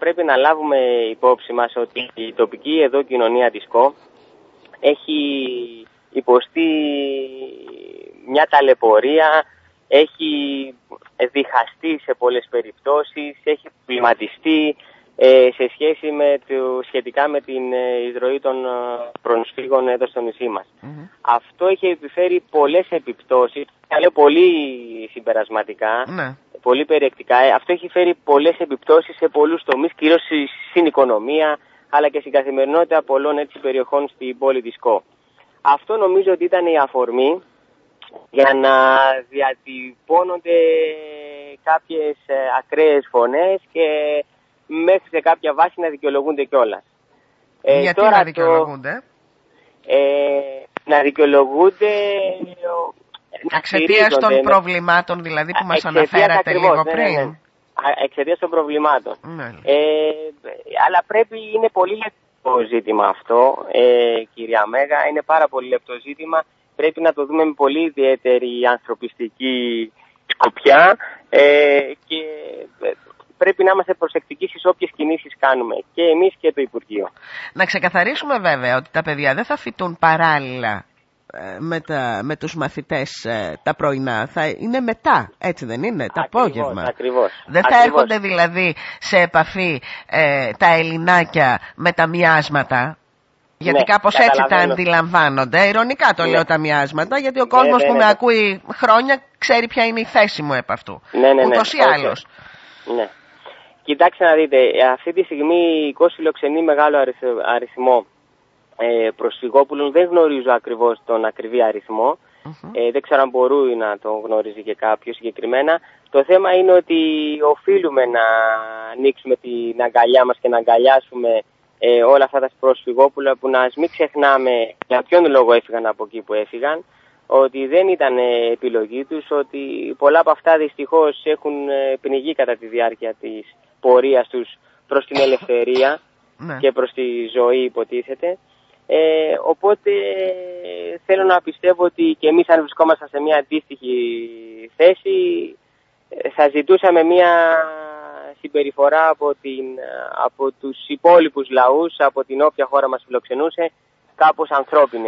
πρέπει να λάβουμε υπόψη μας ότι η τοπική εδώ κοινωνία της ΚΟ έχει υποστεί μια ταλαιπωρία, έχει διχαστεί σε πολλές περιπτώσεις, έχει πληματιστεί ε, σε σχέση με το, σχετικά με την ε, εισρωή των ε, προσφύγων εδώ στο νησί μας. Αυτό έχει επιφέρει πολλές επιπτώσεις, θα λέω πολύ συμπερασματικά, Ναι. Πολύ περιεκτικά. Ε, Αυτό έχει φέρει πολλές επιπτώσεις σε πολλούς τομείς, κυρίως στη- στην οικονομία, αλλά και στην καθημερινότητα πολλών έτσι, περιοχών στην πόλη της ΚΟ. Αυτό νομίζω ότι ήταν η αφορμή για να διατυπώνονται κάποιες ε, ακραίες φωνές και μέχρι σε κάποια βάση να δικαιολογούνται κιόλας. Γιατί να δικαιολογούνται; Ε, να δικαιολογούνται... ο- να Εξαιτίας στηρίζονται, των ναι. προβλημάτων δηλαδή που μας Εξαιτίας αναφέρατε ακριβώς, λίγο ναι, πριν. ναι, ναι. Α, Εξαιτίας των προβλημάτων. Ναι. Ε, αλλά πρέπει, είναι πολύ λεπτό ζήτημα αυτό, ε, κυρία Μέγα, είναι πάρα πολύ λεπτό ζήτημα. Πρέπει να το δούμε με πολύ ιδιαίτερη ανθρωπιστική σκοπιά ε, και ε, πρέπει να είμαστε προσεκτικοί στις όποιες κινήσεις κάνουμε και εμείς και το Υπουργείο. Να ξεκαθαρίσουμε βέβαια ότι τα παιδιά δεν θα φοιτούν παράλληλα ε, με, τα, με τους μαθητές ε, τα πρωινά. Θα είναι μετά, έτσι δεν είναι, το απόγευμα. Ακριβώς. Δεν θα Ακριβώς. έρχονται δηλαδή σε επαφή ε, τα ελληνάκια με τα μοιάσματα. Γιατί Ναι, κάπως έτσι τα καταλαβαίνω. αντιλαμβάνονται. Ηρωνικά το Ναι. λέω τα μοιάσματα, γιατί ο κόσμος ναι, που ναι, με ναι. ακούει χρόνια ξέρει ποια είναι η θέση μου επ' αυτού. Ναι, ναι, ναι. Ούτως ή Όχι, άλλως. Ναι. Κοιτάξτε να δείτε, ε, αυτή τη στιγμή η Κώση φιλοξενεί μεγάλο αριθ- αριθμό ε, προσφυγόπουλων. Δεν γνωρίζω ακριβώς τον ακριβή αριθμό. Ε, δεν ξέρω αν μπορεί να τον γνωρίζει και κάποιος συγκεκριμένα. Το θέμα είναι ότι οφείλουμε να ανοίξουμε την αγκαλιά μας και να αγκαλιάσουμε ε, όλα αυτά τα προσφυγόπουλα που να ας μην ξεχνάμε για ποιον λόγο έφυγαν από εκεί που έφυγαν ότι δεν ήταν ε, επιλογή τους, ότι πολλά από αυτά δυστυχώς έχουν ε, πνιγεί κατά τη διάρκεια της πορείας τους προς την ελευθερία Ναι. και προς τη ζωή υποτίθεται. Ε, οπότε ε, θέλω να πιστεύω ότι και εμείς αν βρισκόμασταν σε μια αντίστοιχη θέση ε, θα ζητούσαμε μια συμπεριφορά από, την, από τους υπόλοιπους λαούς, από την όποια χώρα μας φιλοξενούσε, κάπως ανθρώπινη